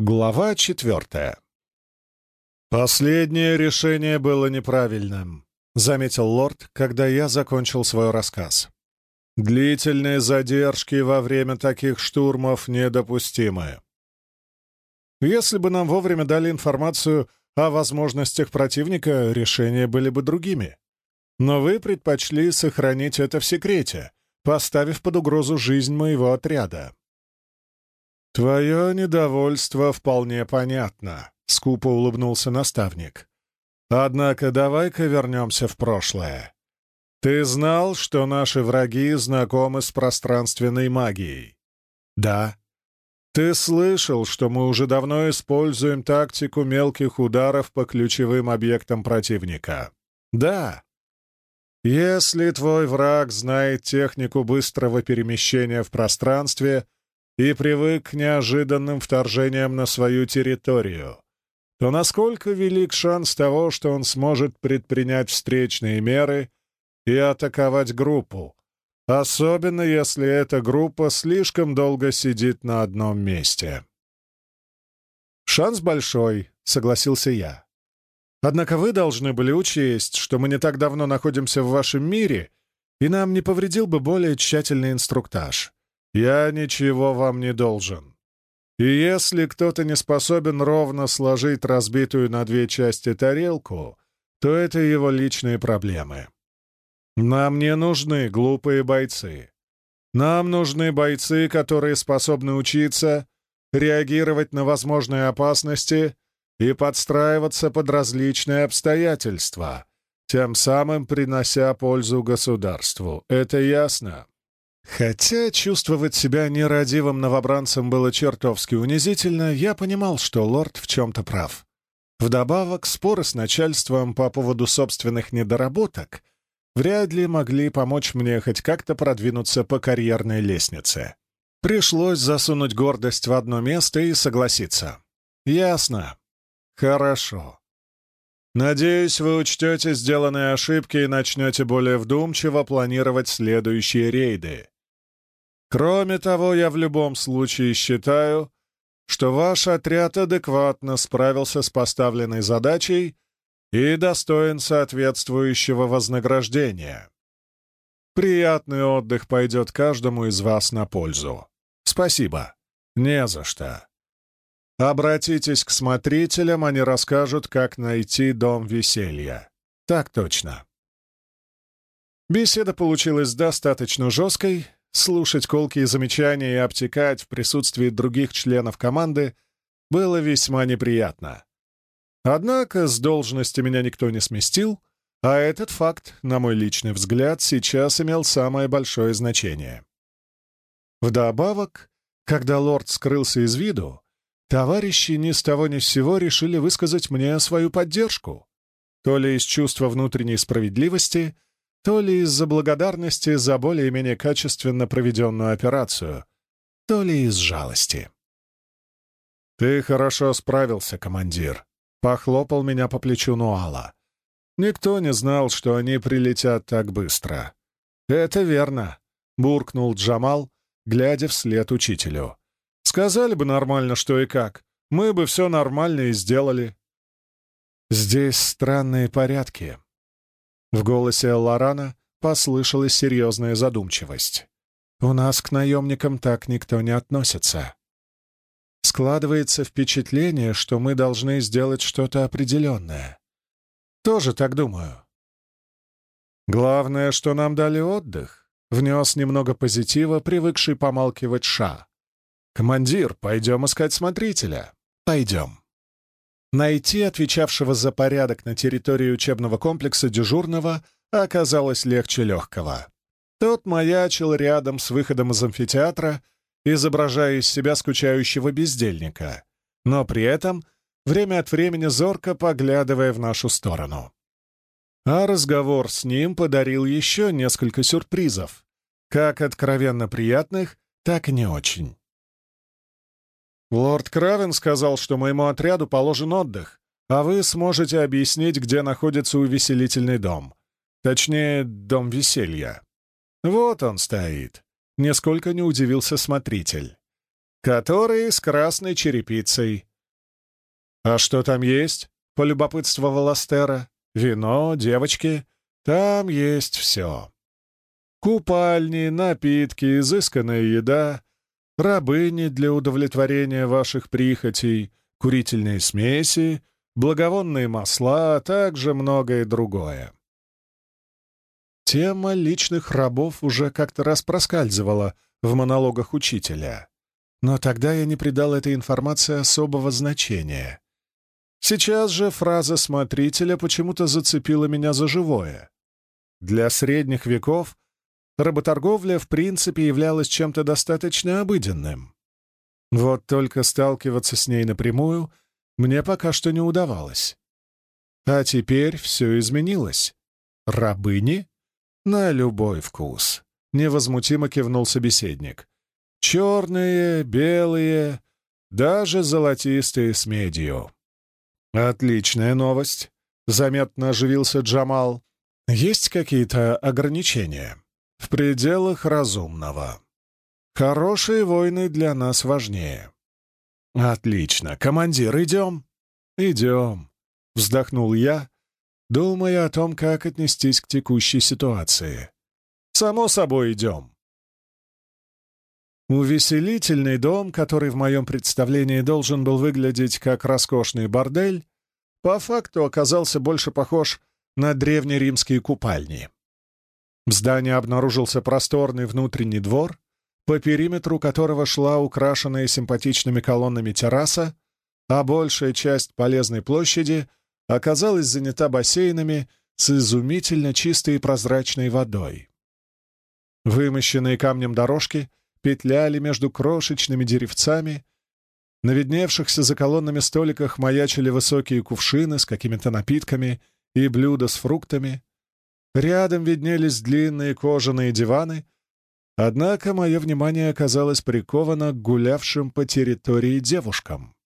Глава четвертая. «Последнее решение было неправильным», — заметил лорд, когда я закончил свой рассказ. «Длительные задержки во время таких штурмов недопустимы. Если бы нам вовремя дали информацию о возможностях противника, решения были бы другими. Но вы предпочли сохранить это в секрете, поставив под угрозу жизнь моего отряда. «Твое недовольство вполне понятно», — скупо улыбнулся наставник. «Однако давай-ка вернемся в прошлое. Ты знал, что наши враги знакомы с пространственной магией?» «Да». «Ты слышал, что мы уже давно используем тактику мелких ударов по ключевым объектам противника?» «Да». «Если твой враг знает технику быстрого перемещения в пространстве», и привык к неожиданным вторжениям на свою территорию, то насколько велик шанс того, что он сможет предпринять встречные меры и атаковать группу, особенно если эта группа слишком долго сидит на одном месте. «Шанс большой», — согласился я. «Однако вы должны были учесть, что мы не так давно находимся в вашем мире, и нам не повредил бы более тщательный инструктаж. Я ничего вам не должен. И если кто-то не способен ровно сложить разбитую на две части тарелку, то это его личные проблемы. Нам не нужны глупые бойцы. Нам нужны бойцы, которые способны учиться, реагировать на возможные опасности и подстраиваться под различные обстоятельства, тем самым принося пользу государству. Это ясно? Хотя чувствовать себя нерадивым новобранцем было чертовски унизительно, я понимал, что лорд в чем-то прав. Вдобавок, споры с начальством по поводу собственных недоработок вряд ли могли помочь мне хоть как-то продвинуться по карьерной лестнице. Пришлось засунуть гордость в одно место и согласиться. «Ясно. Хорошо. Надеюсь, вы учтете сделанные ошибки и начнете более вдумчиво планировать следующие рейды. Кроме того, я в любом случае считаю, что ваш отряд адекватно справился с поставленной задачей и достоин соответствующего вознаграждения. Приятный отдых пойдет каждому из вас на пользу. Спасибо. Не за что. Обратитесь к смотрителям, они расскажут, как найти дом веселья. Так точно. Беседа получилась достаточно жесткой, Слушать колкие замечания и обтекать в присутствии других членов команды было весьма неприятно. Однако с должности меня никто не сместил, а этот факт, на мой личный взгляд, сейчас имел самое большое значение. Вдобавок, когда лорд скрылся из виду, товарищи ни с того ни с сего решили высказать мне свою поддержку. То ли из чувства внутренней справедливости — то ли из-за благодарности за более-менее качественно проведенную операцию, то ли из жалости. «Ты хорошо справился, командир», — похлопал меня по плечу Нуала. «Никто не знал, что они прилетят так быстро». «Это верно», — буркнул Джамал, глядя вслед учителю. «Сказали бы нормально, что и как. Мы бы все нормально и сделали». «Здесь странные порядки», в голосе Лорана послышалась серьезная задумчивость. «У нас к наемникам так никто не относится. Складывается впечатление, что мы должны сделать что-то определенное. Тоже так думаю. Главное, что нам дали отдых», — внес немного позитива, привыкший помалкивать Ша. «Командир, пойдем искать смотрителя». «Пойдем». Найти отвечавшего за порядок на территории учебного комплекса дежурного оказалось легче легкого. Тот маячил рядом с выходом из амфитеатра, изображая из себя скучающего бездельника, но при этом время от времени зорко поглядывая в нашу сторону. А разговор с ним подарил еще несколько сюрпризов, как откровенно приятных, так и не очень. «Лорд Кравен сказал, что моему отряду положен отдых, а вы сможете объяснить, где находится увеселительный дом. Точнее, дом веселья. Вот он стоит». Несколько не удивился смотритель. «Который с красной черепицей», «А что там есть?» — полюбопытствовала Астера. «Вино, девочки. Там есть все. Купальни, напитки, изысканная еда, рабыни для удовлетворения ваших прихотей, курительные смеси, благовонные масла, а также многое другое. Тема личных рабов уже как-то раз проскальзывала в монологах учителя. Но тогда я не придал этой информации особого значения. Сейчас же фраза смотрителя почему-то зацепила меня за живое. Для средних веков работорговля в принципе являлась чем-то достаточно обыденным. Вот только сталкиваться с ней напрямую мне пока что не удавалось. А теперь все изменилось. Рабыни? На любой вкус. Невозмутимо кивнул собеседник. Черные, белые, даже золотистые с медью. Отличная новость. Заметно оживился Джамал. Есть какие-то ограничения? В пределах разумного. Хорошие войны для нас важнее. Отлично. Командир, идем? Идем. Вздохнул я, думая о том, как отнестись к текущей ситуации. Само собой, идем. Увеселительный дом, который в моем представлении должен был выглядеть как роскошный бордель, по факту оказался больше похож на древнеримские купальни. В здании обнаружился просторный внутренний двор, по периметру которого шла украшенная симпатичными колоннами терраса, а большая часть полезной площади оказалась занята бассейнами с изумительно чистой и прозрачной водой. Вымощенные камнем дорожки петляли между крошечными деревцами, на видневшихся за колоннами столиках маячили высокие кувшины с какими-то напитками и блюда с фруктами. Рядом виднелись длинные кожаные диваны, однако мое внимание оказалось приковано к гулявшим по территории девушкам.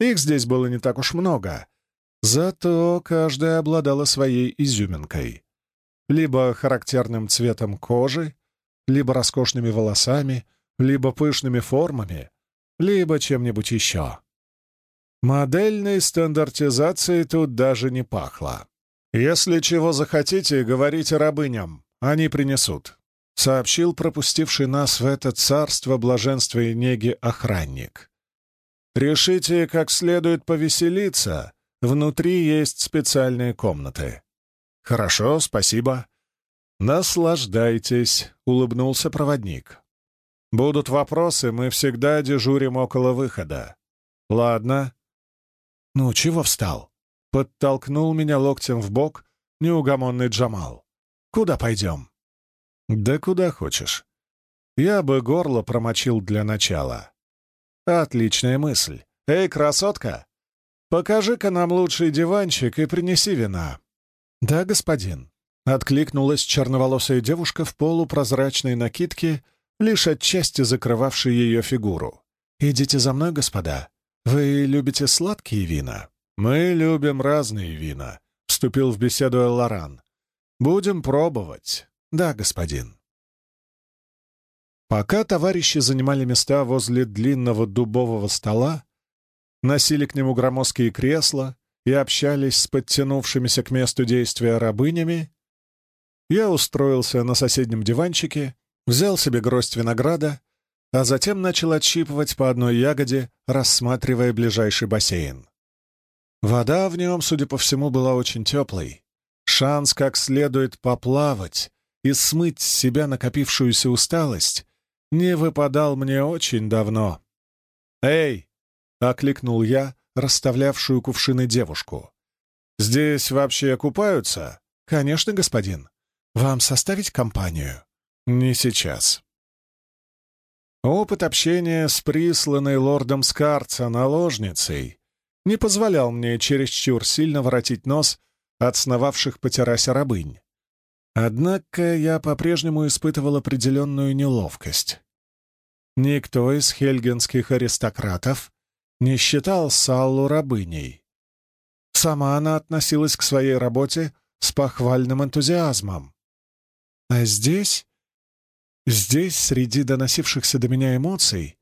Их здесь было не так уж много, зато каждая обладала своей изюминкой. Либо характерным цветом кожи, либо роскошными волосами, либо пышными формами, либо чем-нибудь еще. Модельной стандартизацией тут даже не пахло. «Если чего захотите, говорите рабыням, они принесут», — сообщил пропустивший нас в это царство блаженства и неги охранник. «Решите, как следует повеселиться, внутри есть специальные комнаты». «Хорошо, спасибо», «Наслаждайтесь», — улыбнулся проводник. «Будут вопросы, мы всегда дежурим около выхода». «Ладно». «Ну, чего встал?» — подтолкнул меня локтем в бок неугомонный Джамал. «Куда пойдем?» «Да куда хочешь. Я бы горло промочил для начала». «Отличная мысль. Эй, красотка, покажи-ка нам лучший диванчик и принеси вина». «Да, господин». Откликнулась черноволосая девушка в полупрозрачной накидке, лишь отчасти закрывавшей ее фигуру. «Идите за мной, господа. Вы любите сладкие вина?» «Мы любим разные вина», — вступил в беседу Эллоран. «Будем пробовать». «Да, господин». Пока товарищи занимали места возле длинного дубового стола, носили к нему громоздкие кресла и общались с подтянувшимися к месту действия рабынями, я устроился на соседнем диванчике, взял себе гроздь винограда, а затем начал отщипывать по одной ягоде, рассматривая ближайший бассейн. Вода в нем, судя по всему, была очень теплой. Шанс как следует поплавать и смыть с себя накопившуюся усталость не выпадал мне очень давно. «Эй!» — окликнул я расставлявшую кувшины девушку. «Здесь вообще купаются?» «Конечно, господин. «Вам составить компанию?» «Не сейчас». Опыт общения с присланной лордом Скарца наложницей не позволял мне чересчур сильно воротить нос от сновавших по террасе рабынь. Однако я по-прежнему испытывал определенную неловкость. Никто из хельгенских аристократов не считал Саллу рабыней. Сама она относилась к своей работе с похвальным энтузиазмом. А здесь... Здесь, среди доносившихся до меня эмоций,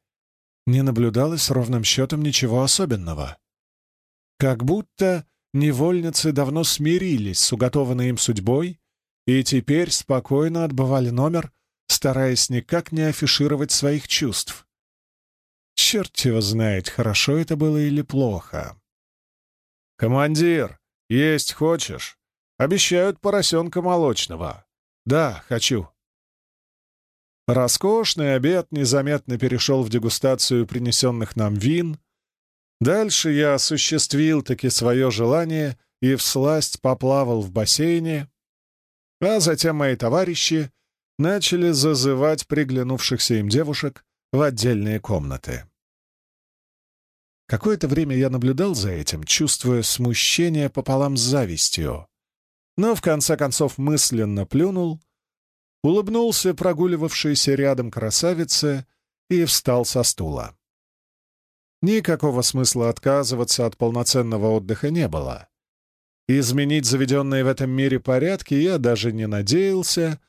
не наблюдалось ровным счетом ничего особенного. Как будто невольницы давно смирились с уготованной им судьбой и теперь спокойно отбывали номер, стараясь никак не афишировать своих чувств. Черт его знает, хорошо это было или плохо. «Командир, есть хочешь? Обещают поросенка молочного». «Да, хочу». Роскошный обед незаметно перешел в дегустацию принесенных нам вин. Дальше я осуществил таки свое желание и всласть поплавал в бассейне, а затем мои товарищи начали зазывать приглянувшихся им девушек в отдельные комнаты. Какое-то время я наблюдал за этим, чувствуя смущение пополам с завистью, но в конце концов мысленно плюнул, улыбнулся прогуливавшейся рядом красавице и встал со стула. Никакого смысла отказываться от полноценного отдыха не было. Изменить заведенные в этом мире порядки я даже не надеялся,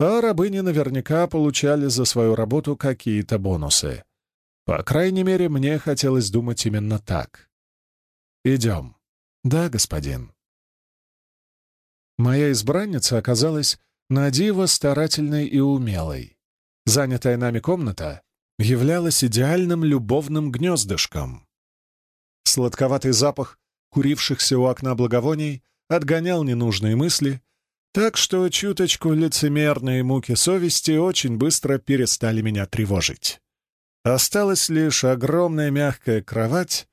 а рабыни наверняка получали за свою работу какие-то бонусы. По крайней мере, мне хотелось думать именно так. «Идем». «Да, господин». Моя избранница оказалась на диво старательной и умелой. Занятая нами комната являлась идеальным любовным гнездышком. Сладковатый запах курившихся у окна благовоний отгонял ненужные мысли, так что чуточку лицемерные муки совести очень быстро перестали меня тревожить. Осталась лишь огромная мягкая кровать,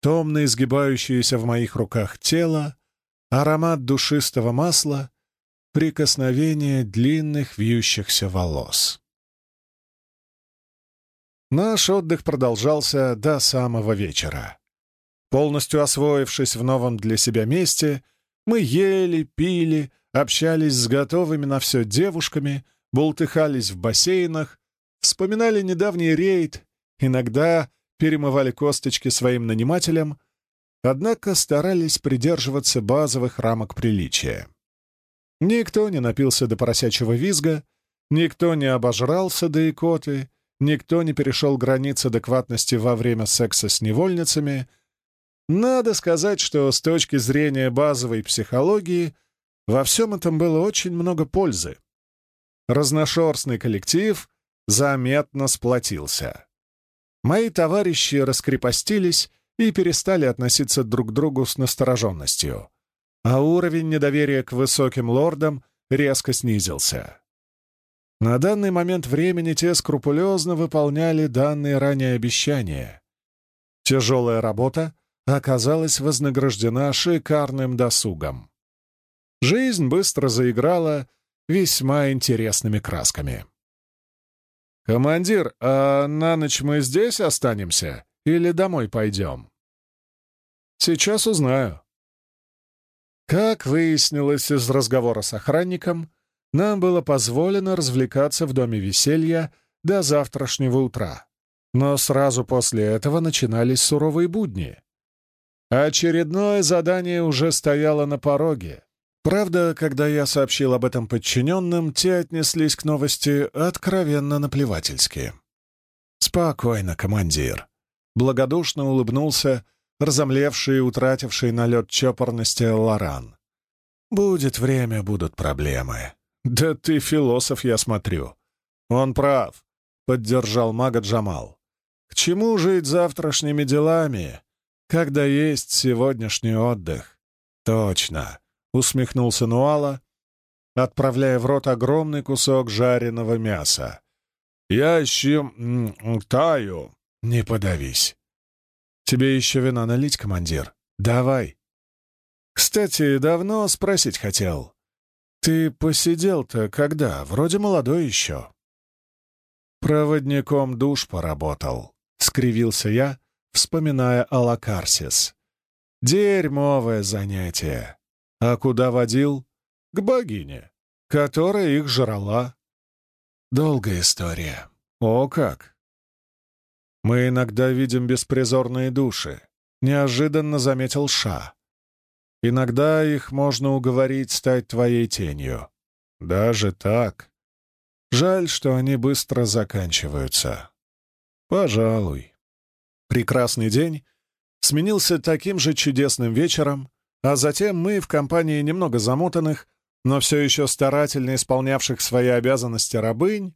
томно изгибающееся в моих руках тело, аромат душистого масла, прикосновение длинных вьющихся волос. Наш отдых продолжался до самого вечера. Полностью освоившись в новом для себя месте, мы ели, пили, общались с готовыми на все девушками, бултыхались в бассейнах, вспоминали недавний рейд, иногда перемывали косточки своим нанимателям, однако старались придерживаться базовых рамок приличия. Никто не напился до поросячьего визга, никто не обожрался до икоты, никто не перешел границы адекватности во время секса с невольницами. Надо сказать, что с точки зрения базовой психологии во всем этом было очень много пользы. Разношерстный коллектив заметно сплотился. Мои товарищи раскрепостились и перестали относиться друг к другу с настороженностью, а уровень недоверия к высоким лордам резко снизился. На данный момент времени те скрупулезно выполняли данные ранее обещания. Тяжелая работа оказалась вознаграждена шикарным досугом. Жизнь быстро заиграла весьма интересными красками. «Командир, а на ночь мы здесь останемся или домой пойдем?» «Сейчас узнаю». Как выяснилось из разговора с охранником, нам было позволено развлекаться в доме веселья до завтрашнего утра. Но сразу после этого начинались суровые будни. Очередное задание уже стояло на пороге. Правда, когда я сообщил об этом подчиненным, те отнеслись к новости откровенно наплевательски. «Спокойно, командир», — благодушно улыбнулся разомлевший и утративший налет чопорности Лоран. «Будет время, будут проблемы». «Да ты философ, я смотрю». «Он прав», — поддержал мага Джамал. «К чему жить завтрашними делами, когда есть сегодняшний отдых?» «Точно», — усмехнулся Нуала, отправляя в рот огромный кусок жареного мяса. «Я еще таю». «Не подавись». «Тебе еще вина налить, командир? Давай». «Кстати, давно спросить хотел. Ты посидел-то когда? Вроде молодой еще». «Проводником душ поработал», — скривился я, вспоминая Алакарсис. «Дерьмовое занятие. А куда водил? К богине, которая их жрала. Долгая история. О как! Мы иногда видим беспризорные души, неожиданно заметил Ша. Иногда их можно уговорить стать твоей тенью. Даже так. Жаль, что они быстро заканчиваются. Пожалуй. Прекрасный день сменился таким же чудесным вечером, а затем мы в компании немного замотанных, но все еще старательно исполнявших свои обязанности рабынь,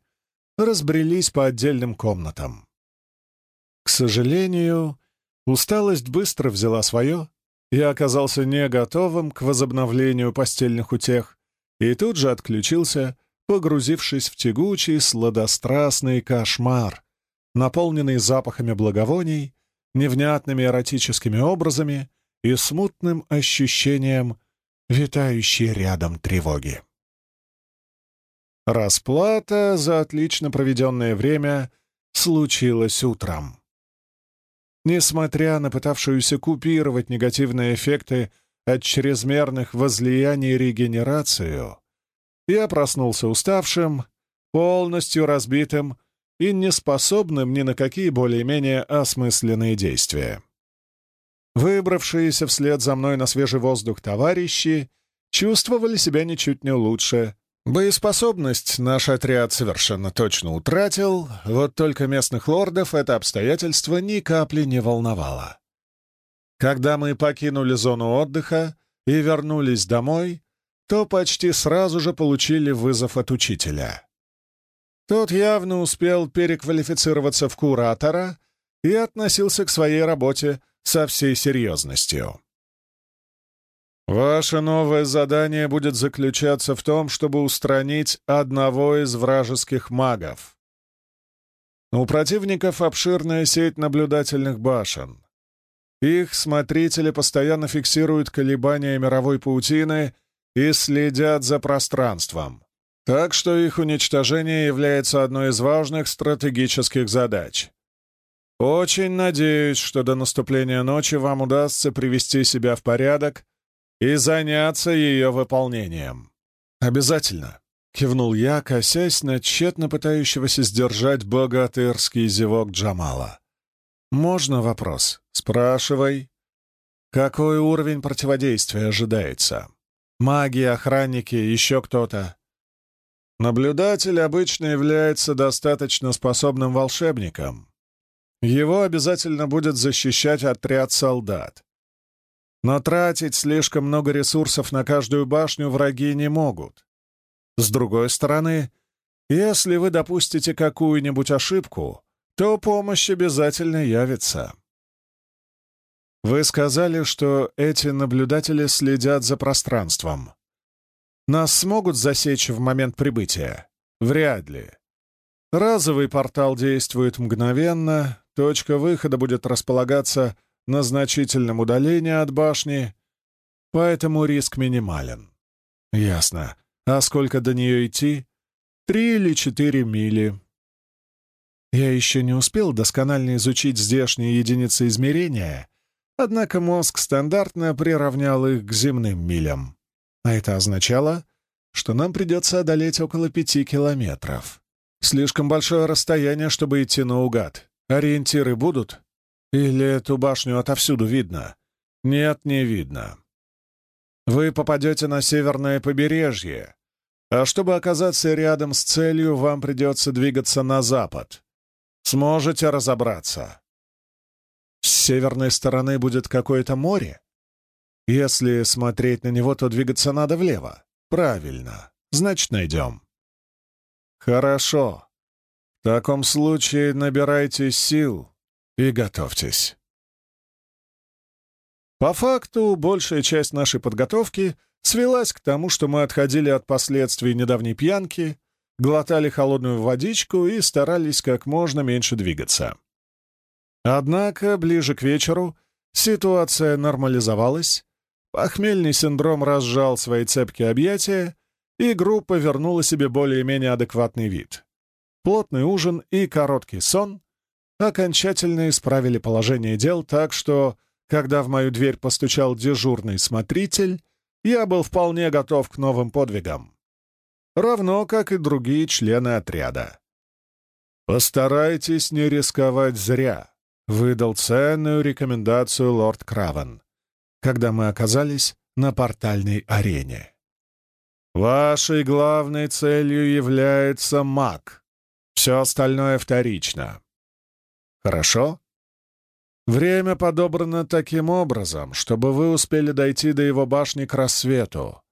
разбрелись по отдельным комнатам. К сожалению, усталость быстро взяла свое, я оказался не готовым к возобновлению постельных утех и тут же отключился, погрузившись в тягучий, сладострастный кошмар, наполненный запахами благовоний, невнятными эротическими образами и смутным ощущением витающей рядом тревоги. Расплата за отлично проведенное время случилась утром. Несмотря на пытавшуюся купировать негативные эффекты от чрезмерных возлияний регенерацию, я проснулся уставшим, полностью разбитым и неспособным ни на какие более-менее осмысленные действия. Выбравшиеся вслед за мной на свежий воздух товарищи чувствовали себя ничуть не лучше. Боеспособность наш отряд совершенно точно утратил, вот только местных лордов это обстоятельство ни капли не волновало. Когда мы покинули зону отдыха и вернулись домой, то почти сразу же получили вызов от учителя. Тот явно успел переквалифицироваться в куратора и относился к своей работе со всей серьезностью. «Ваше новое задание будет заключаться в том, чтобы устранить одного из вражеских магов. У противников обширная сеть наблюдательных башен. Их смотрители постоянно фиксируют колебания мировой паутины — и следят за пространством. Так что их уничтожение является одной из важных стратегических задач. Очень надеюсь, что до наступления ночи вам удастся привести себя в порядок и заняться ее выполнением. Обязательно, — кивнул я, косясь на тщетно пытающегося сдержать богатырский зевок Джамала. «Можно вопрос? Спрашивай. Какой уровень противодействия ожидается?» Маги, охранники, еще кто-то. Наблюдатель обычно является достаточно способным волшебником. Его обязательно будет защищать отряд солдат. Но тратить слишком много ресурсов на каждую башню враги не могут. С другой стороны, если вы допустите какую-нибудь ошибку, то помощь обязательно явится. Вы сказали, что эти наблюдатели следят за пространством. Нас смогут засечь в момент прибытия? Вряд ли. Разовый портал действует мгновенно, точка выхода будет располагаться на значительном удалении от башни, поэтому риск минимален. Ясно. А сколько до нее идти? Три или четыре мили. Я еще не успел досконально изучить здешние единицы измерения Однако мозг стандартно приравнял их к земным милям. А это означало, что нам придется одолеть около пяти километров. Слишком большое расстояние, чтобы идти наугад. Ориентиры будут? Или эту башню отовсюду видно? Нет, не видно. Вы попадете на северное побережье, а чтобы оказаться рядом с целью, вам придется двигаться на запад. Сможете разобраться? С северной стороны будет какое-то море. Если смотреть на него, то двигаться надо влево. Правильно. Значит, найдем. Хорошо. В таком случае набирайте сил и готовьтесь. По факту, большая часть нашей подготовки свелась к тому, что мы отходили от последствий недавней пьянки, глотали холодную водичку и старались как можно меньше двигаться. Однако ближе к вечеру ситуация нормализовалась, похмельный синдром разжал свои цепкие объятия, и группа вернула себе более-менее адекватный вид. Плотный ужин и короткий сон окончательно исправили положение дел так, что, когда в мою дверь постучал дежурный смотритель, я был вполне готов к новым подвигам. Равно, как и другие члены отряда. Постарайтесь не рисковать зря выдал ценную рекомендацию лорд Кравен, когда мы оказались на портальной арене. Вашей главной целью является маг. Все остальное вторично. Хорошо? Время подобрано таким образом, чтобы вы успели дойти до его башни к рассвету.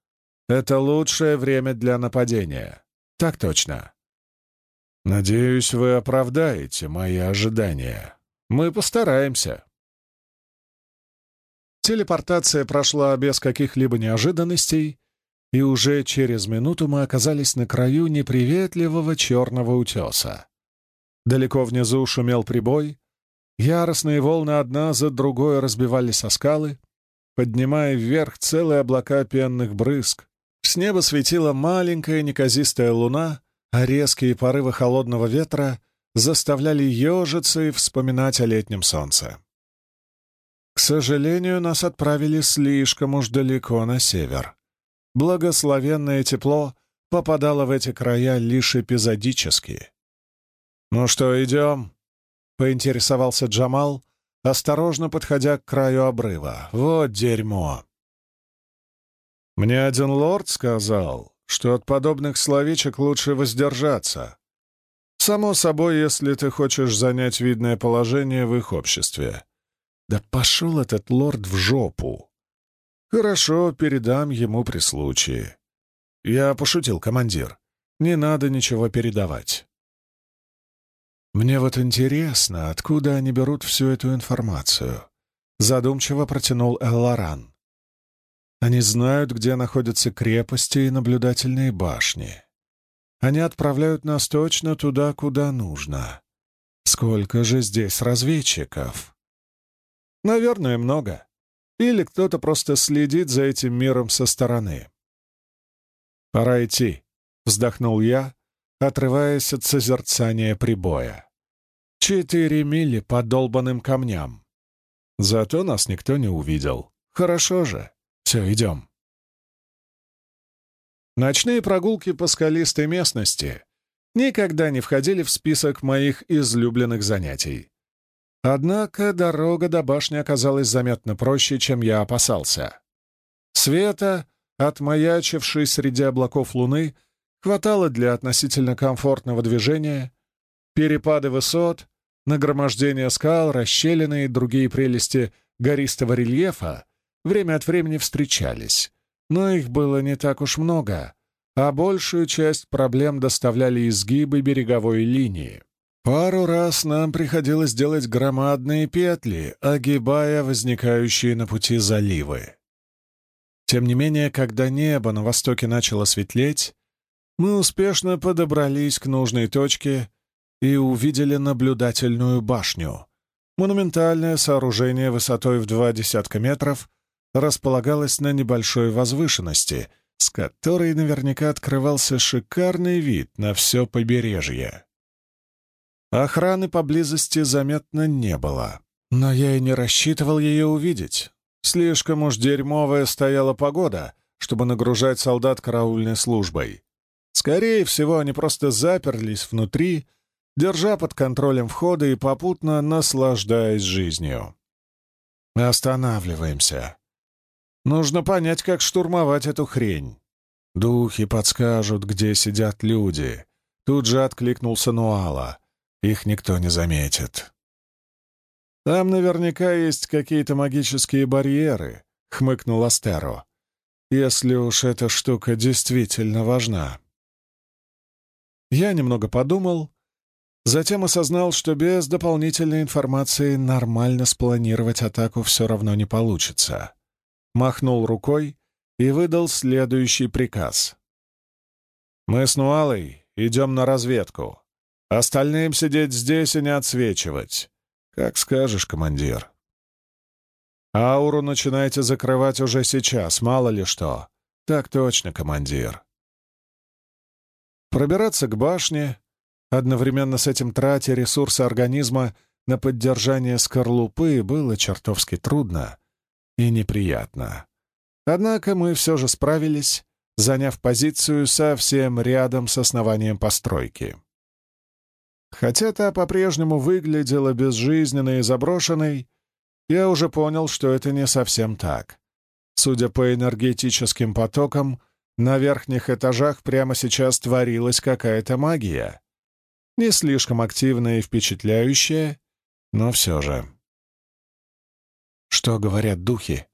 Это лучшее время для нападения. Так точно. Надеюсь, вы оправдаете мои ожидания. Мы постараемся. Телепортация прошла без каких-либо неожиданностей, и уже через минуту мы оказались на краю неприветливого черного утеса. Далеко внизу шумел прибой, Яростные волны одна за другой разбивались о скалы, поднимая вверх целые облака пенных брызг. С неба светила маленькая неказистая луна, а резкие порывы холодного ветра заставляли ежиться и вспоминать о летнем солнце. К сожалению, нас отправили слишком уж далеко на север. Благословенное тепло попадало в эти края лишь эпизодически. «Ну что, идем?» — поинтересовался Джамал, осторожно подходя к краю обрыва. «Вот дерьмо!» «Мне один лорд сказал, что от подобных словечек лучше воздержаться. Само собой, если ты хочешь занять видное положение в их обществе. Да пошел этот лорд в жопу! Хорошо, передам ему при случае. Я пошутил, командир. Не надо ничего передавать. «Мне вот интересно, откуда они берут всю эту информацию?» Задумчиво протянул Элларан. «Они знают, где находятся крепости и наблюдательные башни. Они отправляют нас точно туда, куда нужно. Сколько же здесь разведчиков?» «Наверное, много. Или кто-то просто следит за этим миром со стороны». «Пора идти», — вздохнул я, отрываясь от созерцания прибоя. Четыре мили по долбанным камням. Зато нас никто не увидел. Хорошо же. Все, идем. Ночные прогулки по скалистой местности никогда не входили в список моих излюбленных занятий. Однако дорога до башни оказалась заметно проще, чем я опасался. Света, отмаячившей среди облаков луны, хватало для относительно комфортного движения, перепады высот, Нагромождение скал, расщелины и другие прелести гористого рельефа время от времени встречались, но их было не так уж много, а большую часть проблем доставляли изгибы береговой линии. Пару раз нам приходилось делать громадные петли, огибая возникающие на пути заливы. Тем не менее, когда небо на востоке начало светлеть, мы успешно подобрались к нужной точке и увидели наблюдательную башню. Монументальное сооружение высотой в два десятка метров располагалось на небольшой возвышенности, с которой наверняка открывался шикарный вид на все побережье. Охраны поблизости заметно не было, но я и не рассчитывал ее увидеть. Слишком уж дерьмовая стояла погода, чтобы нагружать солдат караульной службой. Скорее всего, они просто заперлись внутри держа под контролем входа и попутно наслаждаясь жизнью. Останавливаемся. Нужно понять, как штурмовать эту хрень. Духи подскажут, где сидят люди. Тут же откликнулся Нуала. Их никто не заметит. Там наверняка есть какие-то магические барьеры, хмыкнул Астеро. Если уж эта штука действительно важна. Я немного подумал Затем осознал, что без дополнительной информации нормально спланировать атаку все равно не получится. Махнул рукой и выдал следующий приказ. «Мы с Нуалой идем на разведку. Остальным сидеть здесь и не отсвечивать. Как скажешь, командир». «Ауру начинайте закрывать уже сейчас, мало ли что». «Так точно, командир». Пробираться к башне, Одновременно с этим тратя ресурсы организма на поддержание скорлупы было чертовски трудно и неприятно. Однако мы все же справились, заняв позицию совсем рядом с основанием постройки. Хотя та по-прежнему выглядела безжизненной и заброшенной, я уже понял, что это не совсем так. Судя по энергетическим потокам, на верхних этажах прямо сейчас творилась какая-то магия. Не слишком активная и впечатляющая, но все же. Что говорят духи?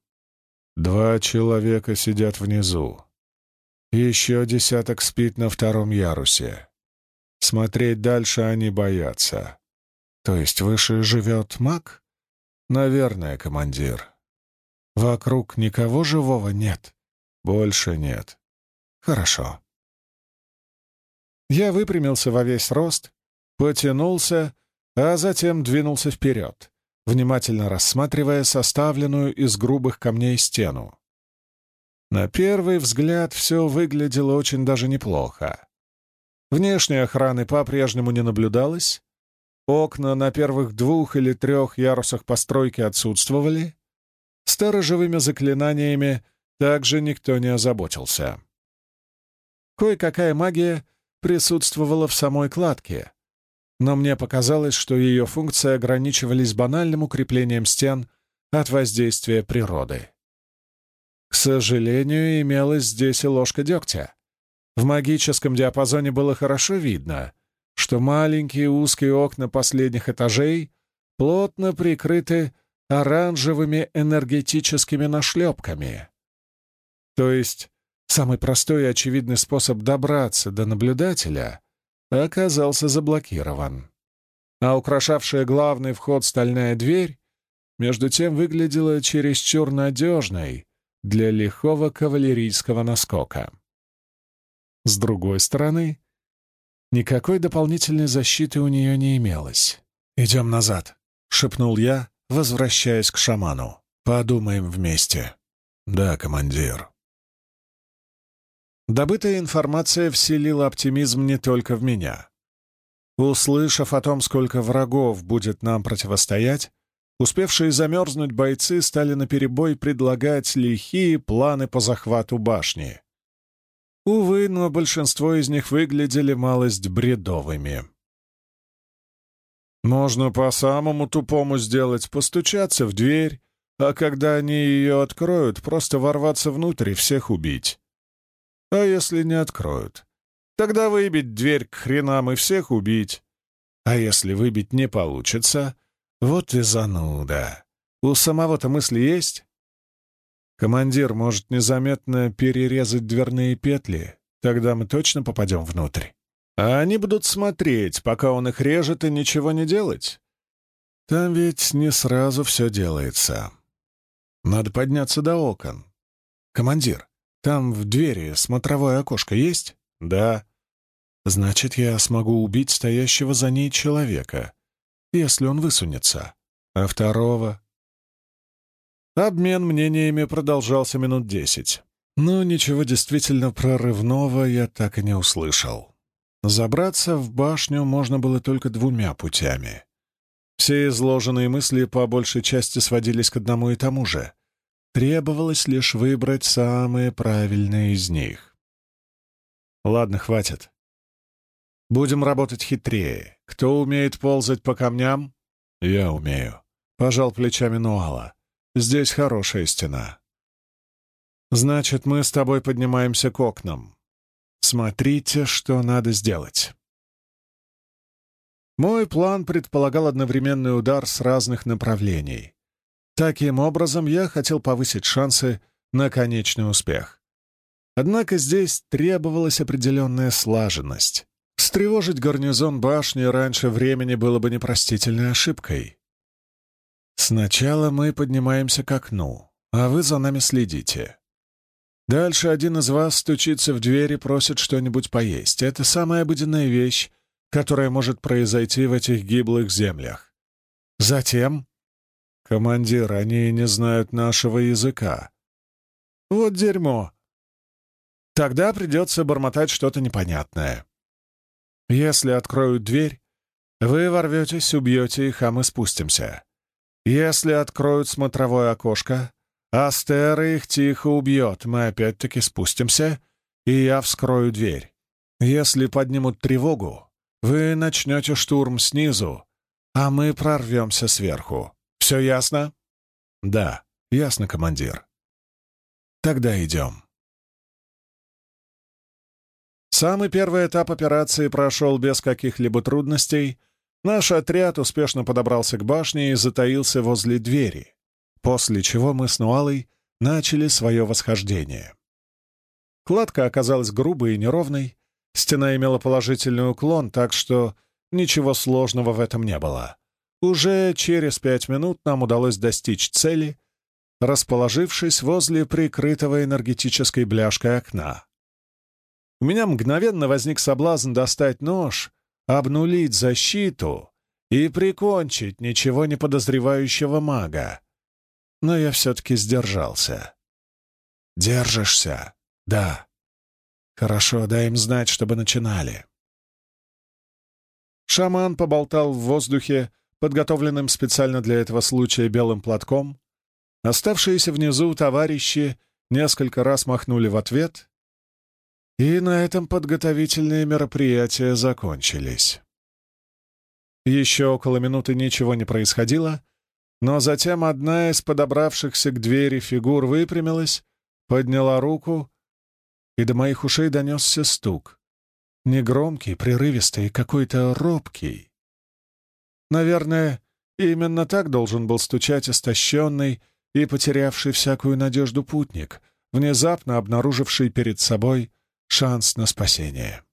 Два человека сидят внизу. Еще десяток спит на втором ярусе. Смотреть дальше они боятся. То есть выше живет маг? Наверное, командир. Вокруг никого живого нет? Больше нет. Хорошо. Я выпрямился во весь рост, потянулся, а затем двинулся вперед, внимательно рассматривая составленную из грубых камней стену. На первый взгляд все выглядело очень даже неплохо. Внешней охраны по-прежнему не наблюдалось, окна на первых двух или трех ярусах постройки отсутствовали, сторожевыми заклинаниями также никто не озаботился. Кое-какая магия присутствовала в самой кладке, но мне показалось, что ее функции ограничивались банальным укреплением стен от воздействия природы. К сожалению, имелась здесь и ложка дегтя. В магическом диапазоне было хорошо видно, что маленькие узкие окна последних этажей плотно прикрыты оранжевыми энергетическими нашлепками. То есть самый простой и очевидный способ добраться до наблюдателя оказался заблокирован. А украшавшая главный вход стальная дверь, между тем, выглядела чересчур надежной для лихого кавалерийского наскока. С другой стороны, никакой дополнительной защиты у нее не имелось. «Идем назад», — шепнул я, возвращаясь к шаману. «Подумаем вместе». «Да, командир». Добытая информация вселила оптимизм не только в меня. Услышав о том, сколько врагов будет нам противостоять, успевшие замерзнуть бойцы стали наперебой предлагать лихие планы по захвату башни. Увы, но большинство из них выглядели малость бредовыми. Можно по самому тупому сделать, постучаться в дверь, а когда они ее откроют, просто ворваться внутрь и всех убить. А если не откроют? Тогда выбить дверь к хренам и всех убить. А если выбить не получится? Вот и зануда. У самого-то мысли есть? Командир может незаметно перерезать дверные петли, тогда мы точно попадем внутрь. А они будут смотреть, пока он их режет, и ничего не делать. Там ведь не сразу все делается. Надо подняться до окон. Командир, там в двери смотровое окошко есть? Да. Значит, я смогу убить стоящего за ней человека, если он высунется. А второго? Обмен мнениями продолжался минут десять. Но ничего действительно прорывного я так и не услышал. Забраться в башню можно было только двумя путями. Все изложенные мысли по большей части сводились к одному и тому же. Требовалось лишь выбрать самые правильные из них. Ладно, хватит. Будем работать хитрее. Кто умеет ползать по камням? Я умею. Пожал плечами Нуала. Здесь хорошая стена. Значит, мы с тобой поднимаемся к окнам. Смотрите, что надо сделать. Мой план предполагал одновременный удар с разных направлений. Таким образом, я хотел повысить шансы на конечный успех. Однако здесь требовалась определенная слаженность. Встревожить гарнизон башни раньше времени было бы непростительной ошибкой. Сначала мы поднимаемся к окну, а вы за нами следите. Дальше один из вас стучится в дверь и просит что-нибудь поесть. Это самая обыденная вещь, которая может произойти в этих гиблых землях. Затем «Командир, они не знают нашего языка». «Вот дерьмо!» Тогда придется бормотать что-то непонятное. Если откроют дверь, вы ворветесь, убьете их, а мы спустимся. Если откроют смотровое окошко, Астера их тихо убьет, мы опять-таки спустимся, и я вскрою дверь. Если поднимут тревогу, вы начнете штурм снизу, а мы прорвемся сверху. Все ясно?» «Да, ясно, командир». «Тогда идем». Самый первый этап операции прошел без каких-либо трудностей. Наш отряд успешно подобрался к башне и затаился возле двери. после чего мы с Нуалой начали свое восхождение. Кладка оказалась грубой и неровной, стена имела положительный уклон, так что ничего сложного в этом не было. Уже через пять минут нам удалось достичь цели, расположившись возле прикрытого энергетической бляшкой окна. У меня мгновенно возник соблазн достать нож, обнулить защиту и прикончить ничего не подозревающего мага. Но я все-таки сдержался. «Держишься?» «Да». «Хорошо, дай им знать, чтобы начинали». Шаман поболтал в воздухе, подготовленным специально для этого случая белым платком. Оставшиеся внизу товарищи несколько раз махнули в ответ, и на этом подготовительные мероприятия закончились. Еще около минуты ничего не происходило, но затем одна из подобравшихся к двери фигур выпрямилась, подняла руку, и до моих ушей донесся стук. Негромкий, прерывистый, какой-то робкий. Наверное, именно так должен был стучать истощенный и потерявший всякую надежду путник, внезапно обнаруживший перед собой шанс на спасение.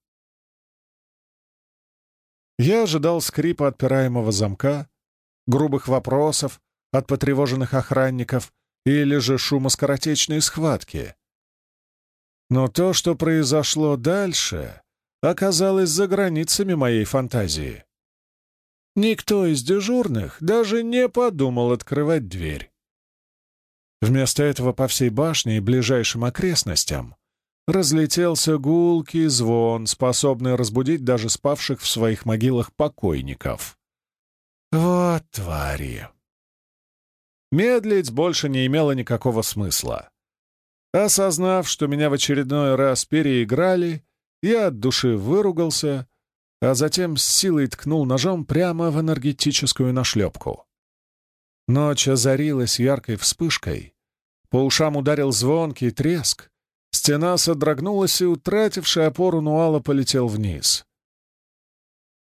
Я ожидал скрипа отпираемого замка, грубых вопросов от потревоженных охранников или же шума скоротечной схватки. Но то, что произошло дальше, оказалось за границами моей фантазии. Никто из дежурных даже не подумал открывать дверь. Вместо этого по всей башне и ближайшим окрестностям разлетелся гулкий звон, способный разбудить даже спавших в своих могилах покойников. Вот твари! Медлить больше не имело никакого смысла. Осознав, что меня в очередной раз переиграли, я от души выругался, а затем с силой ткнул ножом прямо в энергетическую нашлепку. Ночь озарилась яркой вспышкой, по ушам ударил звонкий треск, стена содрогнулась, и утративший опору Нуала полетел вниз.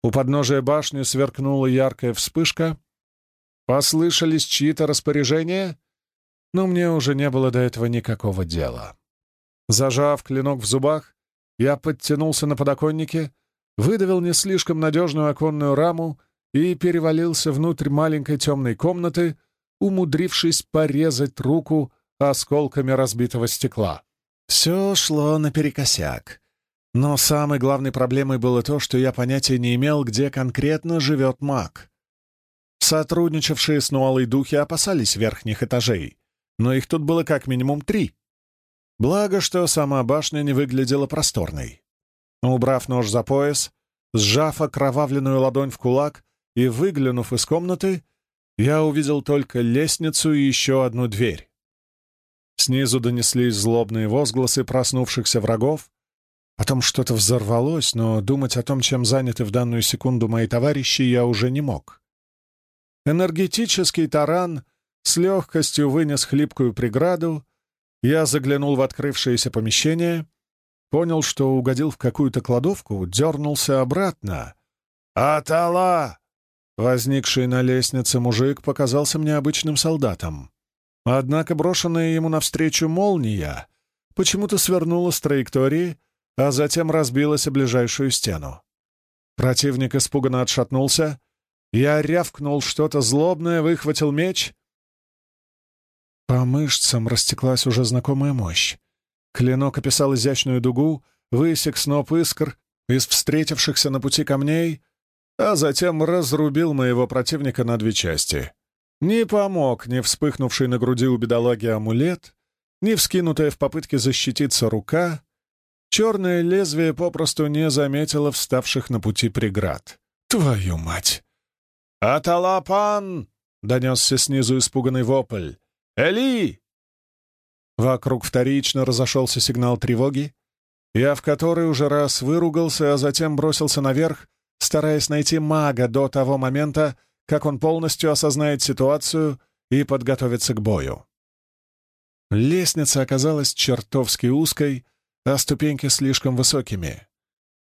У подножия башни сверкнула яркая вспышка. Послышались чьи-то распоряжения, но мне уже не было до этого никакого дела. Зажав клинок в зубах, я подтянулся на подоконнике, выдавил не слишком надежную оконную раму и перевалился внутрь маленькой темной комнаты, умудрившись порезать руку осколками разбитого стекла. Все шло наперекосяк. Но самой главной проблемой было то, что я понятия не имел, где конкретно живет маг. Сотрудничавшие с Нуалой духи опасались верхних этажей, но их тут было как минимум три. Благо, что сама башня не выглядела просторной. Убрав нож за пояс, сжав окровавленную ладонь в кулак и выглянув из комнаты, я увидел только лестницу и еще одну дверь. Снизу донеслись злобные возгласы проснувшихся врагов, потом что-то взорвалось, но думать о том, чем заняты в данную секунду мои товарищи, я уже не мог. Энергетический таран с легкостью вынес хлипкую преграду, я заглянул в открывшееся помещение, понял, что угодил в какую-то кладовку, дернулся обратно. «Атала!» Возникший на лестнице мужик показался мне обычным солдатом. Однако брошенная ему навстречу молния почему-то свернула с траектории, а затем разбилась о ближайшую стену. Противник испуганно отшатнулся. Я рявкнул что-то злобное, выхватил меч. По мышцам растеклась уже знакомая мощь. Клинок описал изящную дугу, высек сноп искр из встретившихся на пути камней, а затем разрубил моего противника на две части. Не помог ни вспыхнувший на груди у бедолаги амулет, ни вскинутая в попытке защититься рука. Черное лезвие попросту не заметило вставших на пути преград. «Твою мать!» «Аталапан!» — донесся снизу испуганный вопль. «Эли!» Вокруг вторично разошелся сигнал тревоги, я в который уже раз выругался, а затем бросился наверх, стараясь найти мага до того момента, как он полностью осознает ситуацию и подготовится к бою. Лестница оказалась чертовски узкой, а ступеньки слишком высокими.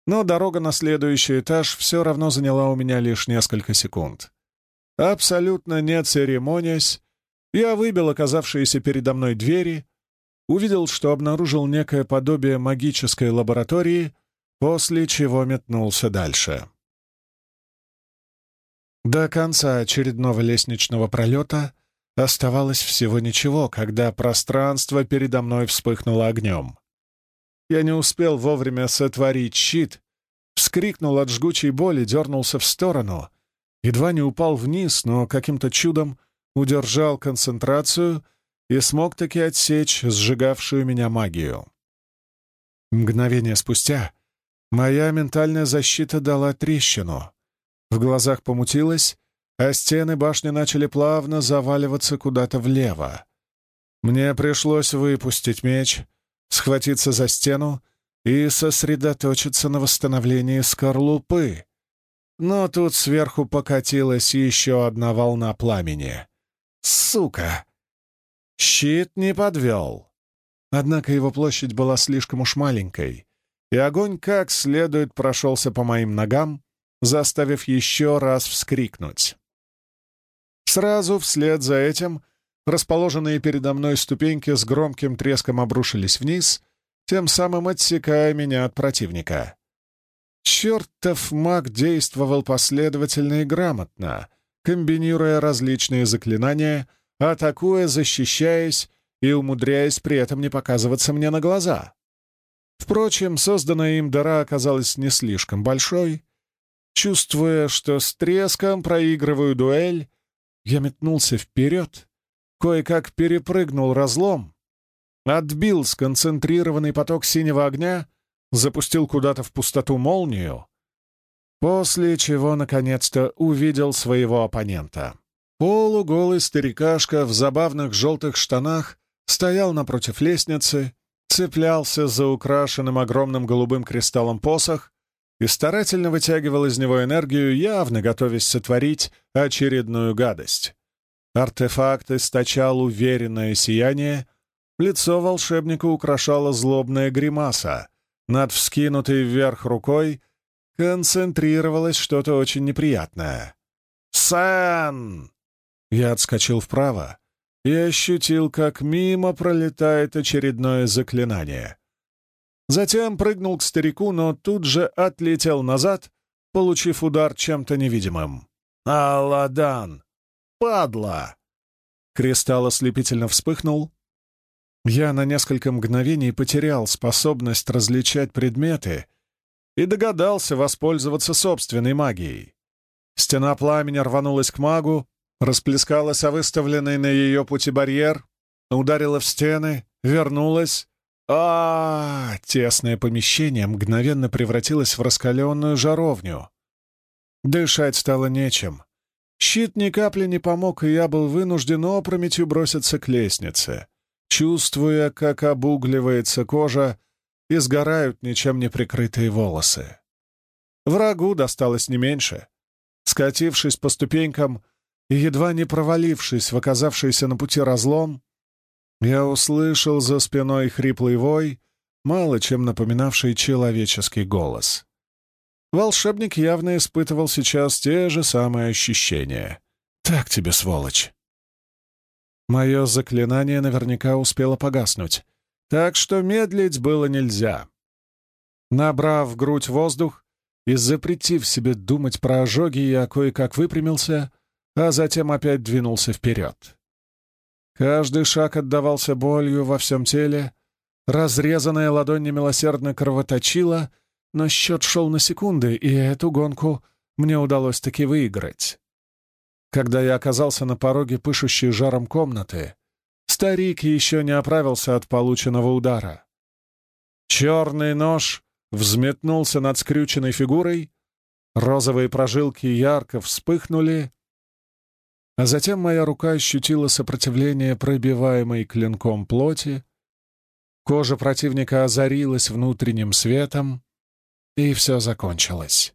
Но дорога на следующий этаж все равно заняла у меня лишь несколько секунд. Абсолютно не церемонясь, Я выбил оказавшиеся передо мной двери, увидел, что обнаружил некое подобие магической лаборатории, после чего метнулся дальше. До конца очередного лестничного пролета оставалось всего ничего, когда пространство передо мной вспыхнуло огнем. Я не успел вовремя сотворить щит, вскрикнул от жгучей боли, дернулся в сторону, едва не упал вниз, но каким-то чудом удержал концентрацию и смог таки отсечь сжигавшую меня магию. Мгновение спустя моя ментальная защита дала трещину. В глазах помутилось, а стены башни начали плавно заваливаться куда-то влево. Мне пришлось выпустить меч, схватиться за стену и сосредоточиться на восстановлении скорлупы. Но тут сверху покатилась еще одна волна пламени. Сука! Щит не подвел. Однако его площадь была слишком уж маленькой, и огонь как следует прошелся по моим ногам, заставив еще раз вскрикнуть. Сразу вслед за этим расположенные передо мной ступеньки с громким треском обрушились вниз, тем самым отсекая меня от противника. Чертов маг действовал последовательно и грамотно, комбинируя различные заклинания, атакуя, защищаясь и умудряясь при этом не показываться мне на глаза. Впрочем, созданная им дыра оказалась не слишком большой. Чувствуя, что с треском проигрываю дуэль, я метнулся вперед, кое-как перепрыгнул разлом, отбил сконцентрированный поток синего огня, запустил куда-то в пустоту молнию, после чего, наконец-то, увидел своего оппонента. Полуголый старикашка в забавных желтых штанах стоял напротив лестницы, цеплялся за украшенным огромным голубым кристаллом посох и старательно вытягивал из него энергию, явно готовясь сотворить очередную гадость. Артефакт источал уверенное сияние, лицо волшебника украшала злобная гримаса, над вскинутой вверх рукой концентрировалось что-то очень неприятное. «Сэн!» Я отскочил вправо и ощутил, как мимо пролетает очередное заклинание. Затем прыгнул к старику, но тут же отлетел назад, получив удар чем-то невидимым. «Алладан! Падла!» Кристалл ослепительно вспыхнул. Я на несколько мгновений потерял способность различать предметы и догадался воспользоваться собственной магией. Стена пламени рванулась к магу, расплескалась о выставленный на ее пути барьер, ударила в стены, вернулась, а, -а, -а Тесное помещение мгновенно превратилось в раскаленную жаровню. Дышать стало нечем. Щит ни капли не помог, и я был вынужден опрометью броситься к лестнице, чувствуя, как обугливается кожа и сгорают ничем не прикрытые волосы. Врагу досталось не меньше. Скатившись по ступенькам и едва не провалившись в оказавшийся на пути разлом, я услышал за спиной хриплый вой, мало чем напоминавший человеческий голос. Волшебник явно испытывал сейчас те же самые ощущения. «Так тебе, сволочь!» Мое заклинание наверняка успело погаснуть, так что медлить было нельзя. Набрав в грудь воздух и запретив себе думать про ожоги, я кое-как выпрямился, а затем опять двинулся вперед. Каждый шаг отдавался болью во всем теле, разрезанная ладонь немилосердно кровоточила, но счет шел на секунды, и эту гонку мне удалось таки выиграть. Когда я оказался на пороге пышущей жаром комнаты, старик еще не оправился от полученного удара. Черный нож взметнулся над скрюченной фигурой, розовые прожилки ярко вспыхнули, а затем моя рука ощутила сопротивление пробиваемой клинком плоти, кожа противника озарилась внутренним светом, и все закончилось.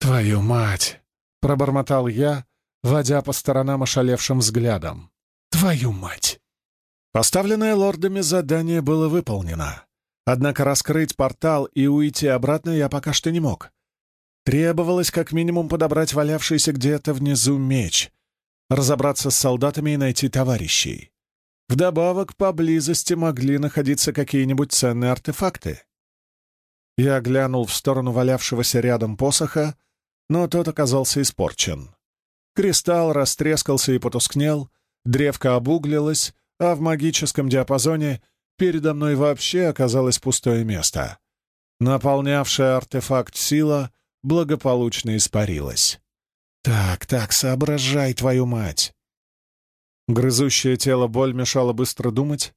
«Твою мать!» — пробормотал я, водя по сторонам ошалевшим взглядом. «Твою мать!» Поставленное лордами задание было выполнено. Однако раскрыть портал и уйти обратно я пока что не мог. Требовалось как минимум подобрать валявшийся где-то внизу меч — разобраться с солдатами и найти товарищей. Вдобавок, поблизости могли находиться какие-нибудь ценные артефакты. Я глянул в сторону валявшегося рядом посоха, но тот оказался испорчен. Кристалл растрескался и потускнел, древко обуглилось, а в магическом диапазоне передо мной вообще оказалось пустое место. Наполнявшая артефакт сила благополучно испарилась. «Так, так, соображай, твою мать!» Грызущее тело боль мешала быстро думать.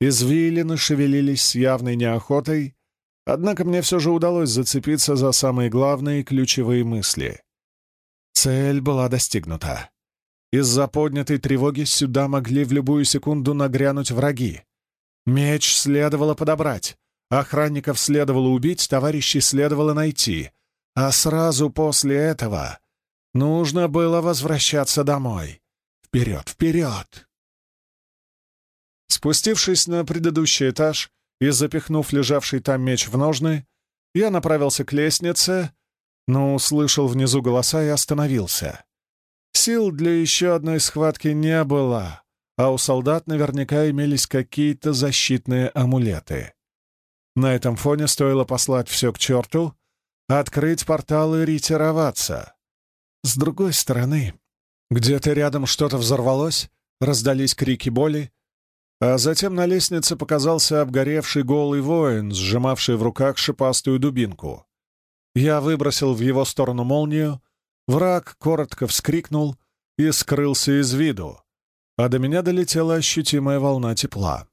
Извилины шевелились с явной неохотой, однако мне все же удалось зацепиться за самые главные ключевые мысли. Цель была достигнута. Из-за поднятой тревоги сюда могли в любую секунду нагрянуть враги. Меч следовало подобрать, охранников следовало убить, товарищей следовало найти, а сразу после этого нужно было возвращаться домой. Вперед, вперед! Спустившись на предыдущий этаж и запихнув лежавший там меч в ножны, я направился к лестнице, но услышал внизу голоса и остановился. Сил для еще одной схватки не было, а у солдат наверняка имелись какие-то защитные амулеты. На этом фоне стоило послать все к черту, открыть портал и ретироваться. С другой стороны, где-то рядом что-то взорвалось, раздались крики боли, а затем на лестнице показался обгоревший голый воин, сжимавший в руках шипастую дубинку. Я выбросил в его сторону молнию, враг коротко вскрикнул и скрылся из виду, а до меня долетела ощутимая волна тепла.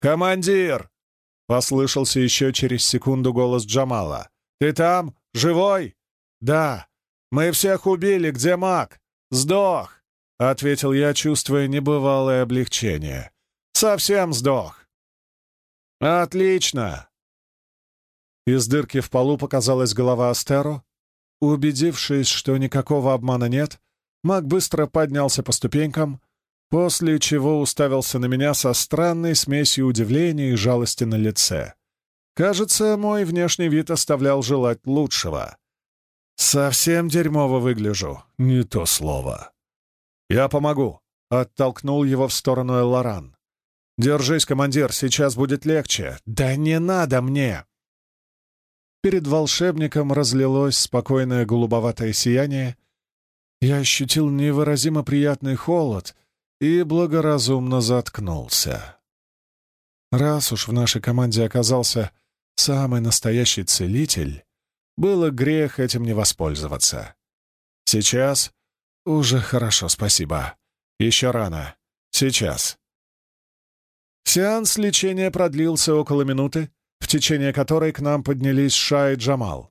«Командир!» — послышался еще через секунду голос Джамала. «Ты там? Живой?» «Да. Мы всех убили. Где маг?» «Сдох!» — ответил я, чувствуя небывалое облегчение. «Совсем сдох!» «Отлично!» Из дырки в полу показалась голова Астеро. Убедившись, что никакого обмана нет, маг быстро поднялся по ступенькам, после чего уставился на меня со странной смесью удивления и жалости на лице. Кажется, мой внешний вид оставлял желать лучшего. «Совсем дерьмово выгляжу. Не то слово». «Я помогу», — оттолкнул его в сторону Эллоран. «Держись, командир, сейчас будет легче». «Да не надо мне!» Перед волшебником разлилось спокойное голубоватое сияние. Я ощутил невыразимо приятный холод — и благоразумно заткнулся. Раз уж в нашей команде оказался самый настоящий целитель, было грех этим не воспользоваться. Сейчас уже хорошо, спасибо. Еще рано. Сейчас. Сеанс лечения продлился около минуты, в течение которой к нам поднялись Ша и Джамал.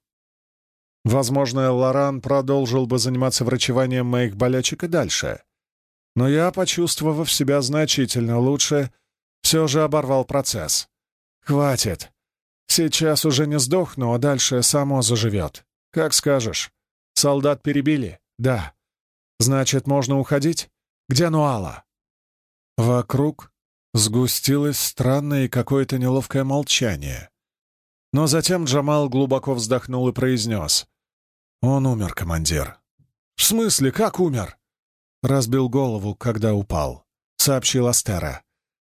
Возможно, Лоран продолжил бы заниматься врачеванием моих болячек и дальше — но я, почувствовав себя значительно лучше, все же оборвал процесс. «Хватит. Сейчас уже не сдохну, а дальше само заживет. Как скажешь. Солдат перебили? Да. Значит, можно уходить? Где Нуала?» Вокруг сгустилось странное и какое-то неловкое молчание. Но затем Джамал глубоко вздохнул и произнес. «Он умер, командир». «В смысле, как умер?» Разбил голову, когда упал», — сообщил Астера.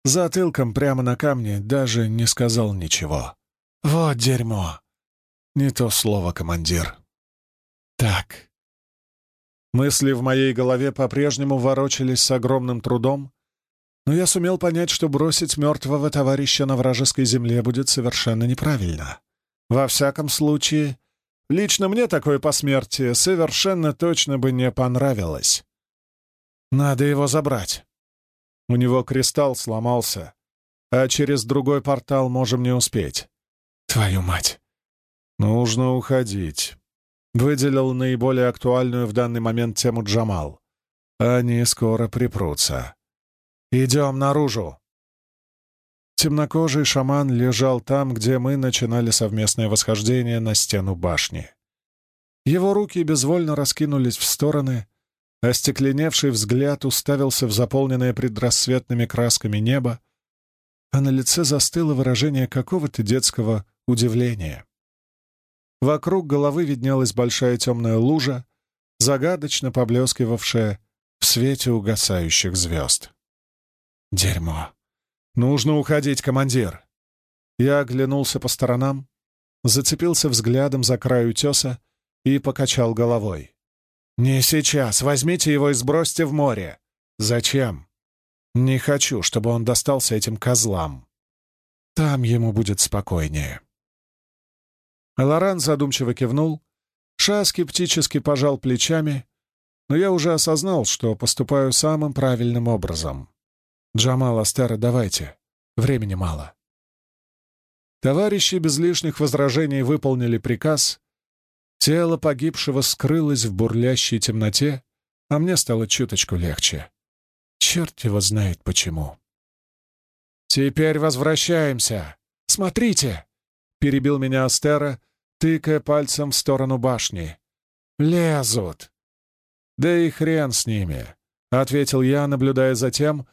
Затылком прямо на камне даже не сказал ничего. «Вот дерьмо!» «Не то слово, командир». «Так». Мысли в моей голове по-прежнему ворочались с огромным трудом, но я сумел понять, что бросить мертвого товарища на вражеской земле будет совершенно неправильно. Во всяком случае, лично мне такое посмертие совершенно точно бы не понравилось. Надо его забрать. У него кристалл сломался, а через другой портал можем не успеть. Твою мать! Нужно уходить. Выделил наиболее актуальную в данный момент тему Джамал. Они скоро припрутся. Идем наружу. Темнокожий шаман лежал там, где мы начинали совместное восхождение на стену башни. Его руки безвольно раскинулись в стороны, Остекленевший взгляд уставился в заполненное предрассветными красками небо, а на лице застыло выражение какого-то детского удивления. Вокруг головы виднелась большая темная лужа, загадочно поблескивавшая в свете угасающих звезд. Дерьмо. Нужно уходить, командир. Я оглянулся по сторонам, зацепился взглядом за край утеса и покачал головой. «Не сейчас. Возьмите его и сбросьте в море». «Зачем?» «Не хочу, чтобы он достался этим козлам. Там ему будет спокойнее». Лоран задумчиво кивнул, Ша скептически пожал плечами, но я уже осознал, что поступаю самым правильным образом. «Джамал, Астера, давайте. Времени мало». Товарищи без лишних возражений выполнили приказ. Тело погибшего скрылось в бурлящей темноте, а мне стало чуточку легче. Черт его знает почему. «Теперь возвращаемся! Смотрите!» — перебил меня Астера, тыкая пальцем в сторону башни. «Лезут!» «Да и хрен с ними!» — ответил я, наблюдая за тем,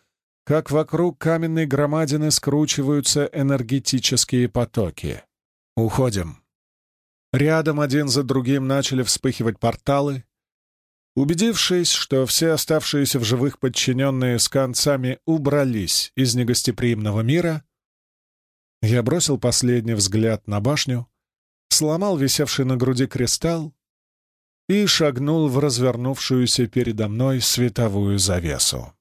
как вокруг каменной громадины скручиваются энергетические потоки. «Уходим». Рядом один за другим начали вспыхивать порталы. Убедившись, что все оставшиеся в живых подчиненные с концами убрались из негостеприимного мира, я бросил последний взгляд на башню, сломал висевший на груди кристалл и шагнул в развернувшуюся передо мной световую завесу.